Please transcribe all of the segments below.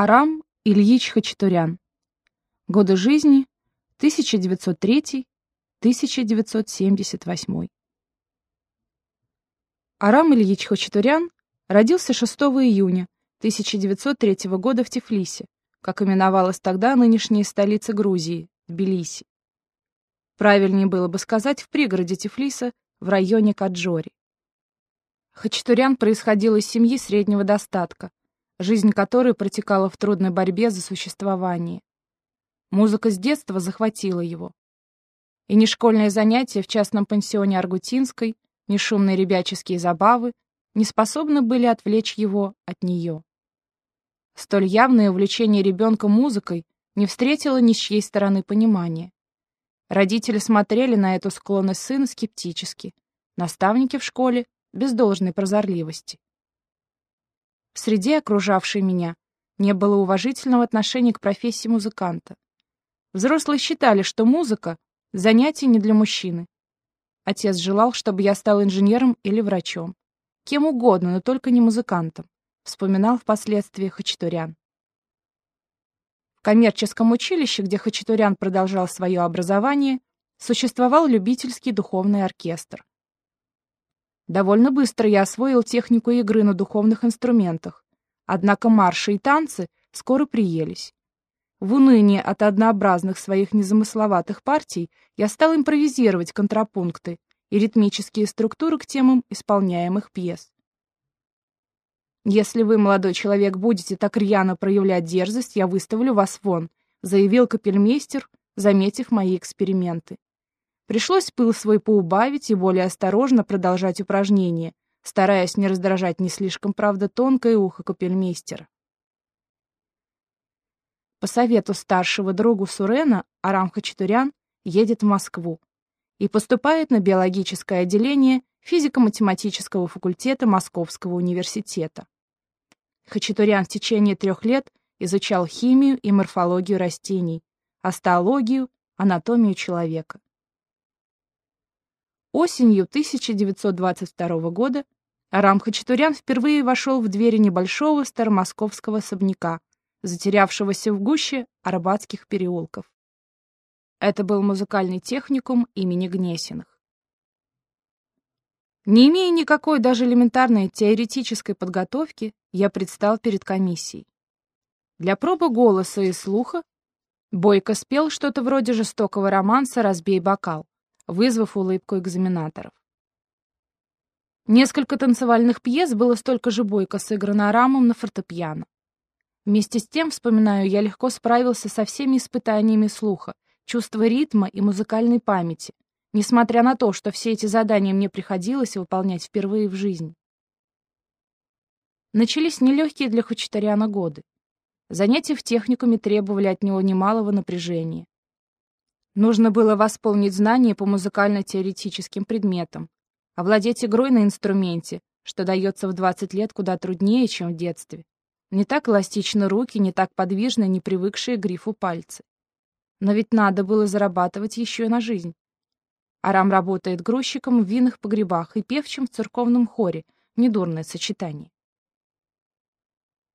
Арам Ильич Хачатурян. Годы жизни 1903-1978. Арам Ильич Хачатурян родился 6 июня 1903 года в Тифлисе, как именовалась тогда нынешняя столица Грузии, Тбилиси. Правильнее было бы сказать в пригороде Тифлиса, в районе Каджори. Хачатурян происходил из семьи среднего достатка, жизнь которой протекала в трудной борьбе за существование. Музыка с детства захватила его. И ни школьные занятия в частном пансионе Аргутинской, ни шумные ребяческие забавы не способны были отвлечь его от нее. Столь явное увлечение ребенка музыкой не встретило ни с чьей стороны понимания. Родители смотрели на эту склонность сына скептически, наставники в школе — без должной прозорливости. В среде, окружавшей меня, не было уважительного отношения к профессии музыканта. Взрослые считали, что музыка — занятие не для мужчины. Отец желал, чтобы я стал инженером или врачом. Кем угодно, но только не музыкантом, вспоминал впоследствии Хачатурян. В коммерческом училище, где Хачатурян продолжал свое образование, существовал любительский духовный оркестр. Довольно быстро я освоил технику игры на духовных инструментах, однако марши и танцы скоро приелись. В унынии от однообразных своих незамысловатых партий я стал импровизировать контрапункты и ритмические структуры к темам исполняемых пьес. «Если вы, молодой человек, будете так рьяно проявлять дерзость, я выставлю вас вон», заявил капельмейстер, заметив мои эксперименты. Пришлось пыл свой поубавить и более осторожно продолжать упражнение, стараясь не раздражать не слишком, правда, тонкое ухо капельмейстера. По совету старшего другу Сурена Арам Хачатурян едет в Москву и поступает на биологическое отделение физико-математического факультета Московского университета. Хачатурян в течение трех лет изучал химию и морфологию растений, астеологию, анатомию человека. Осенью 1922 года Арам Хачатурян впервые вошел в двери небольшого старомосковского особняка, затерявшегося в гуще Арбатских переулков. Это был музыкальный техникум имени Гнесиных. Не имея никакой даже элементарной теоретической подготовки, я предстал перед комиссией. Для пробы голоса и слуха Бойко спел что-то вроде жестокого романса «Разбей бокал», вызвав улыбку экзаменаторов. Несколько танцевальных пьес было столько же бойко сыграно Арамом на фортепиано. Вместе с тем, вспоминаю, я легко справился со всеми испытаниями слуха, чувства ритма и музыкальной памяти, несмотря на то, что все эти задания мне приходилось выполнять впервые в жизни. Начались нелегкие для Хачатуряна годы. Занятия в техникуме требовали от него немалого напряжения. Нужно было восполнить знания по музыкально-теоретическим предметам, овладеть игрой на инструменте, что дается в 20 лет куда труднее, чем в детстве. Не так эластичны руки, не так подвижны, не привыкшие к грифу пальцы. Но ведь надо было зарабатывать еще и на жизнь. Арам работает грузчиком в винных погребах и певчим в церковном хоре. Недурное сочетание.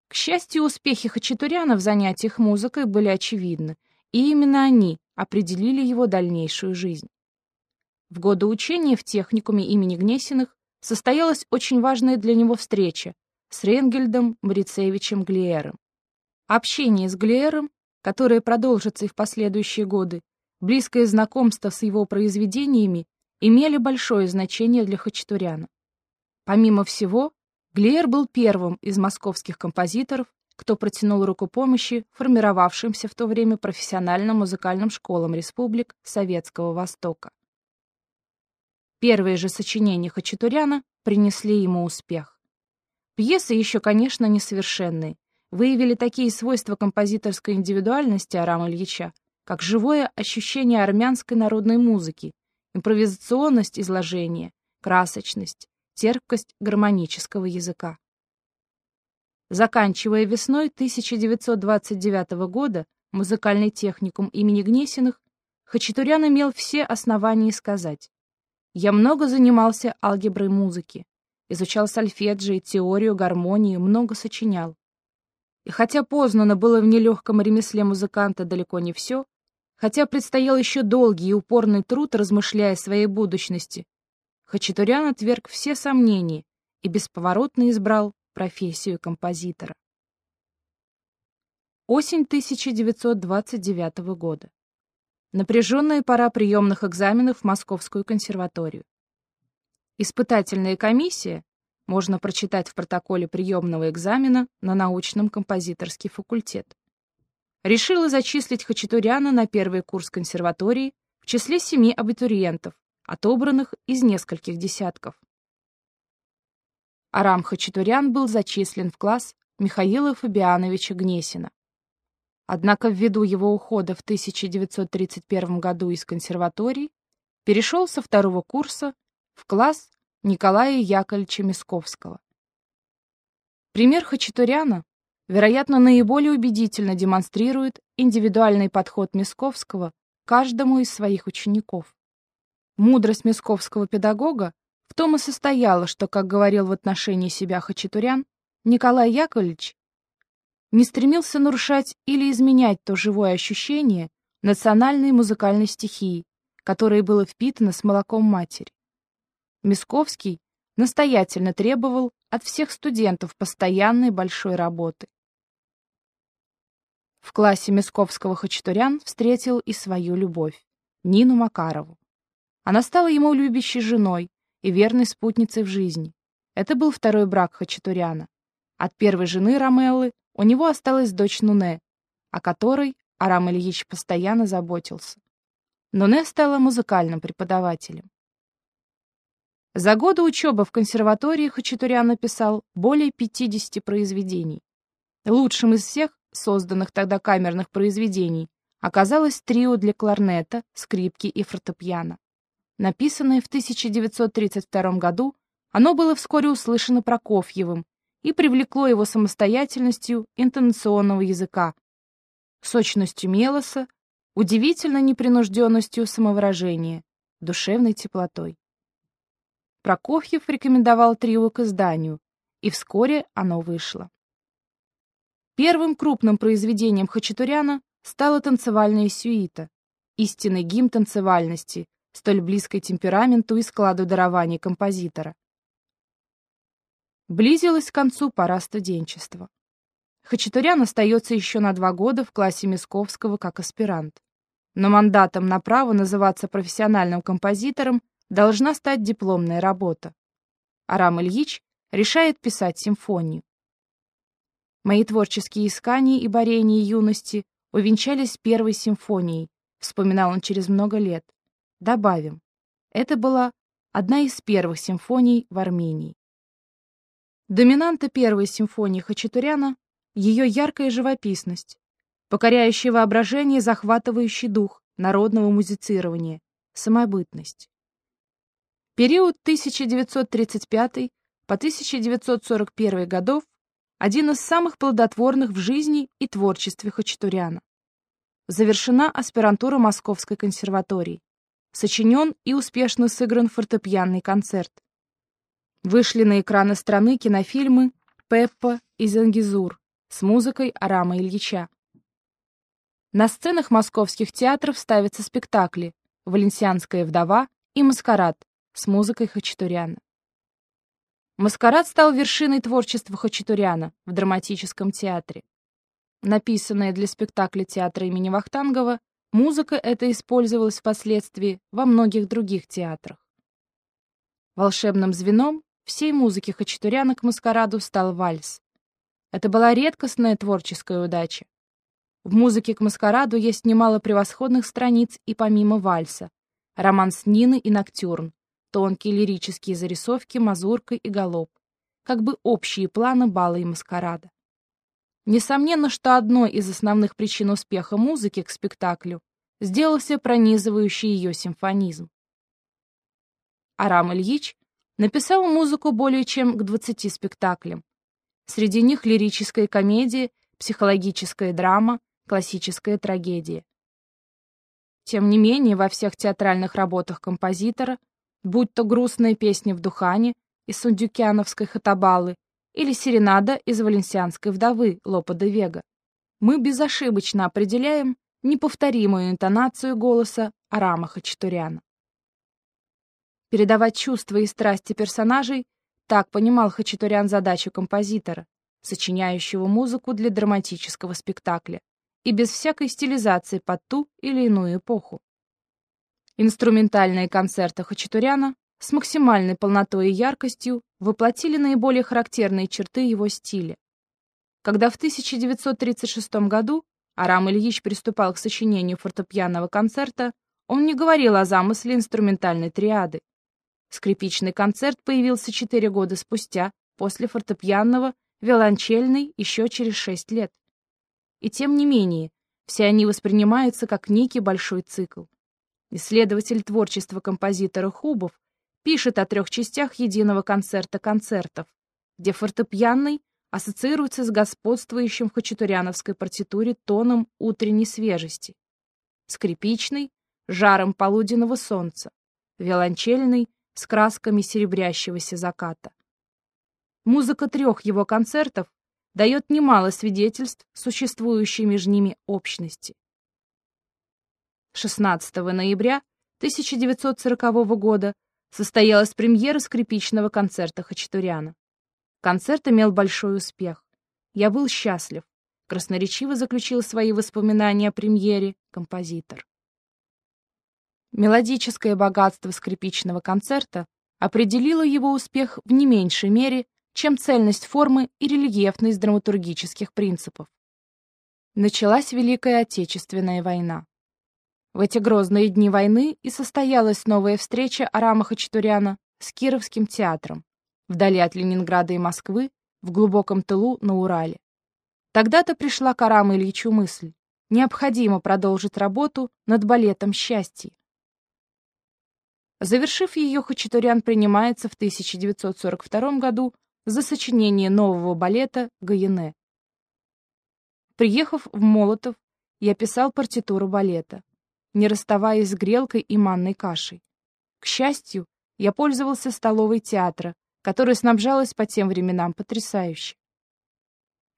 К счастью, успехи Хачатуряна в занятиях музыкой были очевидны, и именно они определили его дальнейшую жизнь. В годы учения в техникуме имени Гнесиных состоялась очень важная для него встреча с Ренгельдом Мрицевичем Глиером. Общение с Глиером, которое продолжится и в последующие годы, близкое знакомство с его произведениями имели большое значение для Хачатуряна. Помимо всего, Глиер был первым из московских композиторов, кто протянул руку помощи формировавшимся в то время профессиональным музыкальным школам республик Советского Востока. Первые же сочинения Хачатуряна принесли ему успех. Пьесы еще, конечно, несовершенные, выявили такие свойства композиторской индивидуальности Арама Ильича, как живое ощущение армянской народной музыки, импровизационность изложения, красочность, терпкость гармонического языка. Заканчивая весной 1929 года музыкальный техникум имени Гнесиных, Хачатурян имел все основания сказать «Я много занимался алгеброй музыки, изучал сольфеджио, теорию, гармонию, много сочинял. И хотя познано было в нелегком ремесле музыканта далеко не все, хотя предстоял еще долгий и упорный труд, размышляя о своей будущности, Хачатурян отверг все сомнения и бесповоротно избрал профессию композитора. Осень 1929 года. Напряженная пора приемных экзаменов в Московскую консерваторию. Испытательная комиссия, можно прочитать в протоколе приемного экзамена на научном композиторский факультет, решила зачислить Хачатуряна на первый курс консерватории в числе семи абитуриентов, отобранных из нескольких десятков. Арам Хачатурян был зачислен в класс Михаила Фабиановича Гнесина. Однако ввиду его ухода в 1931 году из консерватории перешел со второго курса в класс Николая Яковлевича Мисковского. Пример Хачатуряна, вероятно, наиболее убедительно демонстрирует индивидуальный подход Мисковского каждому из своих учеников. Мудрость мисковского педагога в том и состояла, что, как говорил в отношении себя Хачатурян, Николай Яковлевич не стремился нарушать или изменять то живое ощущение национальной музыкальной стихии, которое было впитано с молоком матери. Мисковский настоятельно требовал от всех студентов постоянной большой работы. В классе Мисковского Хачатурян встретил и свою любовь, Нину Макарову. Она стала ему любящей женой и верной спутницей в жизни. Это был второй брак Хачатуряна. От первой жены Ромеллы у него осталась дочь Нуне, о которой Арам Ильич постоянно заботился. Нуне стала музыкальным преподавателем. За годы учебы в консерватории Хачатурян написал более 50 произведений. Лучшим из всех созданных тогда камерных произведений оказалось трио для кларнета, скрипки и фортепиано. Написанное в 1932 году, оно было вскоре услышано Прокофьевым и привлекло его самостоятельностью интонационного языка, сочностью мелоса, удивительной непринужденностью самовыражения, душевной теплотой. Прокофьев рекомендовал трио к изданию, и вскоре оно вышло. Первым крупным произведением Хачатуряна стала танцевальная сюита, истинный гимн танцевальности, столь близкой темпераменту и складу дарований композитора. Близилась к концу пора студенчества. Хачатурян остается еще на два года в классе Мисковского как аспирант. Но мандатом на право называться профессиональным композитором должна стать дипломная работа. Арам Ильич решает писать симфонию. Мои творческие искания и борения юности увенчались первой симфонией, вспоминал он через много лет. Добавим, это была одна из первых симфоний в Армении. Доминанта первой симфонии Хачатуряна — ее яркая живописность, покоряющий воображение захватывающий дух народного музицирования, самобытность. Период 1935 по 1941 годов один из самых плодотворных в жизни и творчестве Хачатуряна. Завершена аспирантура Московской консерватории. Сочинен и успешно сыгран фортепианный концерт. Вышли на экраны страны кинофильмы «Пеппа» и «Зангизур» с музыкой Арама Ильича. На сценах московских театров ставятся спектакли «Валенсианская вдова» и «Маскарад» с музыкой Хачатуряна. «Маскарад» стал вершиной творчества Хачатуряна в драматическом театре. Написанная для спектакля театра имени Вахтангова, музыка эта использовалась впоследствии во многих других театрах. Волшебным звеном Всей музыке Хачатуряна к маскараду стал вальс. Это была редкостная творческая удача. В музыке к маскараду есть немало превосходных страниц и помимо вальса. Романс Нины и Ноктюрн, тонкие лирические зарисовки, мазурка и галоп, как бы общие планы бала и маскарада. Несомненно, что одной из основных причин успеха музыки к спектаклю сделался пронизывающий ее симфонизм. Арам Ильич Написал музыку более чем к 20 спектаклям. Среди них лирическая комедия, психологическая драма, классическая трагедия. Тем не менее, во всех театральных работах композитора, будь то грустная песня в Духане из Сундюкяновской хатабалы или серенада из валенсианской вдовы Лопа де Вега, мы безошибочно определяем неповторимую интонацию голоса Арама Хачатуряна. Передавать чувства и страсти персонажей так понимал Хачатурян задачу композитора, сочиняющего музыку для драматического спектакля, и без всякой стилизации под ту или иную эпоху. Инструментальные концерты Хачатуряна с максимальной полнотой и яркостью воплотили наиболее характерные черты его стиля. Когда в 1936 году Арам Ильич приступал к сочинению фортепианного концерта, он не говорил о замысле инструментальной триады. Скрипичный концерт появился четыре года спустя, после фортепианного, виолончельный еще через шесть лет. И тем не менее, все они воспринимаются как некий большой цикл. Исследователь творчества композитора Хубов пишет о трех частях единого концерта концертов, где фортепианный ассоциируется с господствующим в хачатуряновской партитуре тоном утренней свежести, скрипичный — жаром полуденного солнца, виолончельный — с красками серебрящегося заката. Музыка трех его концертов дает немало свидетельств существующей между ними общности. 16 ноября 1940 года состоялась премьера скрипичного концерта Хачатуряна. Концерт имел большой успех. Я был счастлив. Красноречиво заключил свои воспоминания о премьере композитор. Мелодическое богатство скрипичного концерта определило его успех в не меньшей мере, чем цельность формы и рельефность драматургических принципов. Началась Великая Отечественная война. В эти грозные дни войны и состоялась новая встреча Арама Хачатуряна с Кировским театром, вдали от Ленинграда и Москвы, в глубоком тылу на Урале. Тогда-то пришла к Араму Ильичу мысль, необходимо продолжить работу над балетом «Счастье». Завершив ее, Хачатурян принимается в 1942 году за сочинение нового балета «Гаене». Приехав в Молотов, я писал партитуру балета не расставаясь с грелкой и манной кашей. К счастью, я пользовался столовой театра, которая снабжалась по тем временам потрясающе.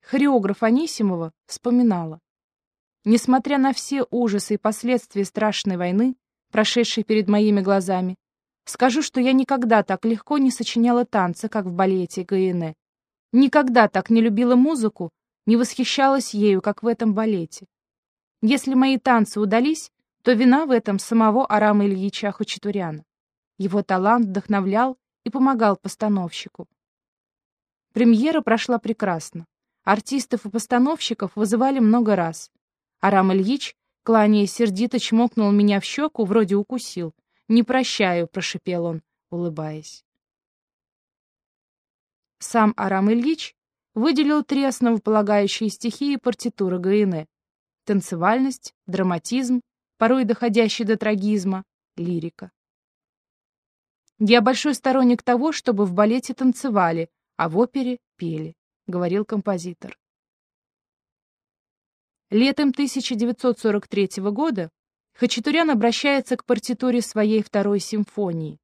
Хореограф Анисимова вспоминала. Несмотря на все ужасы и последствия страшной войны, прошедшей перед моими глазами, скажу, что я никогда так легко не сочиняла танцы, как в балете Гаене. Никогда так не любила музыку, не восхищалась ею, как в этом балете. Если мои танцы удались, то вина в этом самого Арама Ильича Хачатуряна. Его талант вдохновлял и помогал постановщику. Премьера прошла прекрасно. Артистов и постановщиков вызывали много раз. Арам Ильич, кланяясь сердито, чмокнул меня в щеку, вроде укусил. «Не прощаю», — прошипел он, улыбаясь. Сам Арам Ильич выделил три основополагающие стихии партитуры Гаине — танцевальность, драматизм порой доходящий до трагизма, лирика. «Я большой сторонник того, чтобы в балете танцевали, а в опере пели», — говорил композитор. Летом 1943 года Хачатурян обращается к партитуре своей второй симфонии.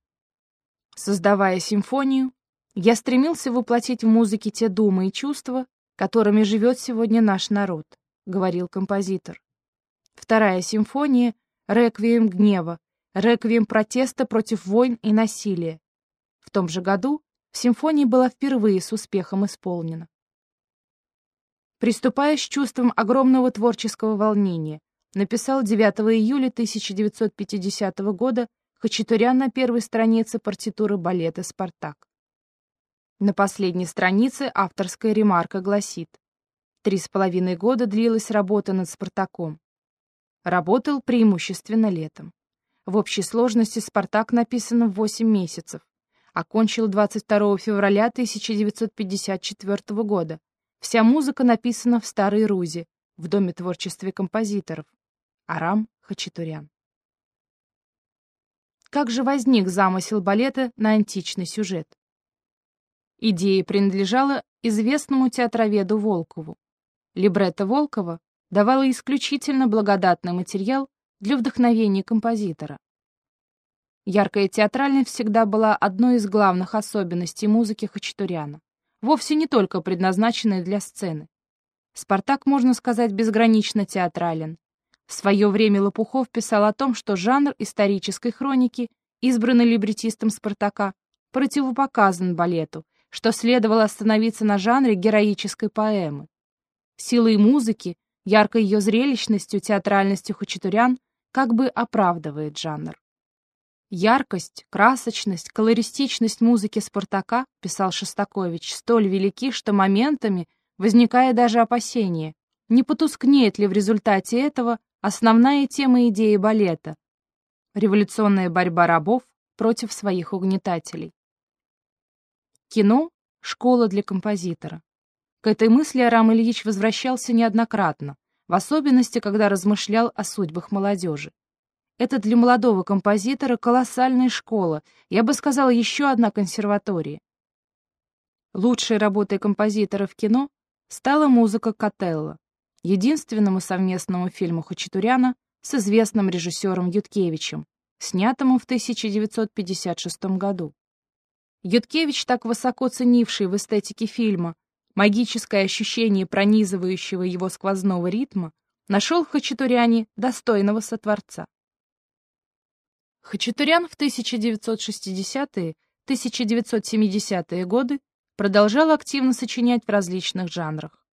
Создавая симфонию, я стремился воплотить в музыке те думы и чувства, которыми живет сегодня наш народ, говорил композитор. Вторая симфония — реквием гнева, реквием протеста против войн и насилия. В том же году симфония была впервые с успехом исполнена. Приступая с чувством огромного творческого волнения, написал 9 июля 1950 года Хачатурян на первой странице партитуры балета «Спартак». На последней странице авторская ремарка гласит «Три с половиной года длилась работа над «Спартаком». Работал преимущественно летом. В общей сложности «Спартак» написан в 8 месяцев. Окончил 22 февраля 1954 года. Вся музыка написана в Старой Рузе, в Доме творчества композиторов. Арам Хачатурян. Как же возник замысел балета на античный сюжет? Идея принадлежала известному театроведу Волкову. Либретто Волкова давала исключительно благодатный материал для вдохновения композитора. Яркая театральность всегда была одной из главных особенностей музыки Хачатуряна. вовсе не только предназначенные для сцены. «Спартак», можно сказать, безгранично театрален. В свое время Лопухов писал о том, что жанр исторической хроники, избранный либретистом «Спартака», противопоказан балету, что следовало остановиться на жанре героической поэмы. Силой музыки, яркой ее зрелищностью, театральностью хачатурян как бы оправдывает жанр. Яркость, красочность, колористичность музыки «Спартака», писал Шостакович, столь велики, что моментами возникает даже опасение, не потускнеет ли в результате этого основная тема идеи балета — революционная борьба рабов против своих угнетателей. Кино — школа для композитора. К этой мысли Арам Ильич возвращался неоднократно, в особенности, когда размышлял о судьбах молодежи. Это для молодого композитора колоссальная школа, я бы сказала, еще одна консерватория. Лучшей работой композитора в кино стала музыка Котелло, единственному совместному фильму Хачатуряна с известным режиссером Юткевичем, снятому в 1956 году. Юткевич, так высоко ценивший в эстетике фильма магическое ощущение пронизывающего его сквозного ритма, нашел в Хачатуряне достойного сотворца. Хачатурян в 1960-1970-е годы продолжал активно сочинять в различных жанрах.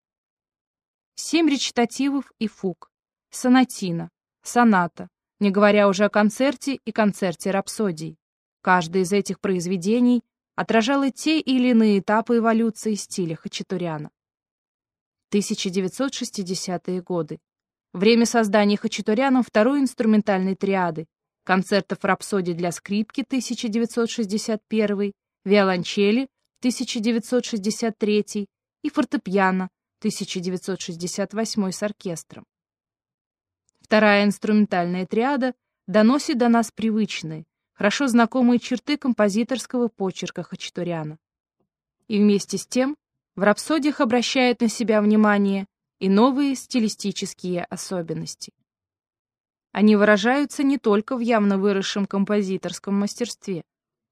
Семь речитативов и фуг, сонатина, соната, не говоря уже о концерте и концерте рапсодий. Каждое из этих произведений отражало те или иные этапы эволюции стиля Хачатуряна. 1960-е годы. Время создания Хачатуряном второй инструментальной триады, концертов рапсодий для скрипки 1961, виолончели 1963 и фортепиано 1968 с оркестром. Вторая инструментальная триада доносит до нас привычные, хорошо знакомые черты композиторского почерка Хачатуряна. И вместе с тем в рапсодиях обращает на себя внимание и новые стилистические особенности. Они выражаются не только в явно выросшем композиторском мастерстве,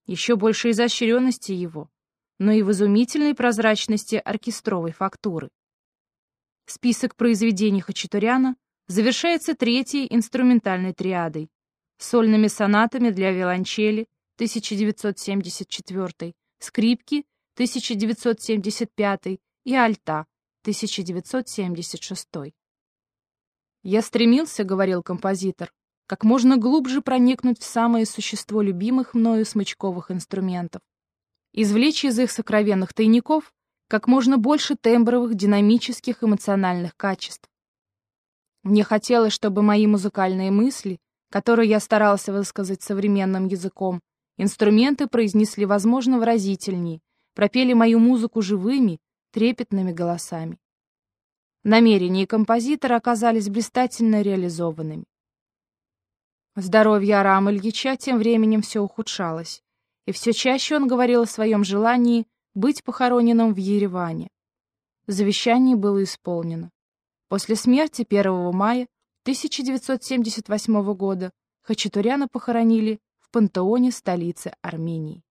еще больше изощренности его, но и в изумительной прозрачности оркестровой фактуры. Список произведений Хачатуряна завершается третьей инструментальной триадой — сольными сонатами для виолончели 1974, скрипки 1975 и альта 1976. «Я стремился, — говорил композитор, — как можно глубже проникнуть в самое существо любимых мною смычковых инструментов, извлечь из их сокровенных тайников как можно больше тембровых, динамических, эмоциональных качеств. Мне хотелось, чтобы мои музыкальные мысли, которые я старался высказать современным языком, инструменты произнесли, возможно, выразительнее, пропели мою музыку живыми, трепетными голосами. Намерения композитора оказались блистательно реализованными. Здоровье Арама Ильича тем временем все ухудшалось, и все чаще он говорил о своем желании быть похороненным в Ереване. Завещание было исполнено. После смерти 1 мая 1978 года Хачатуряна похоронили в пантеоне столицы Армении.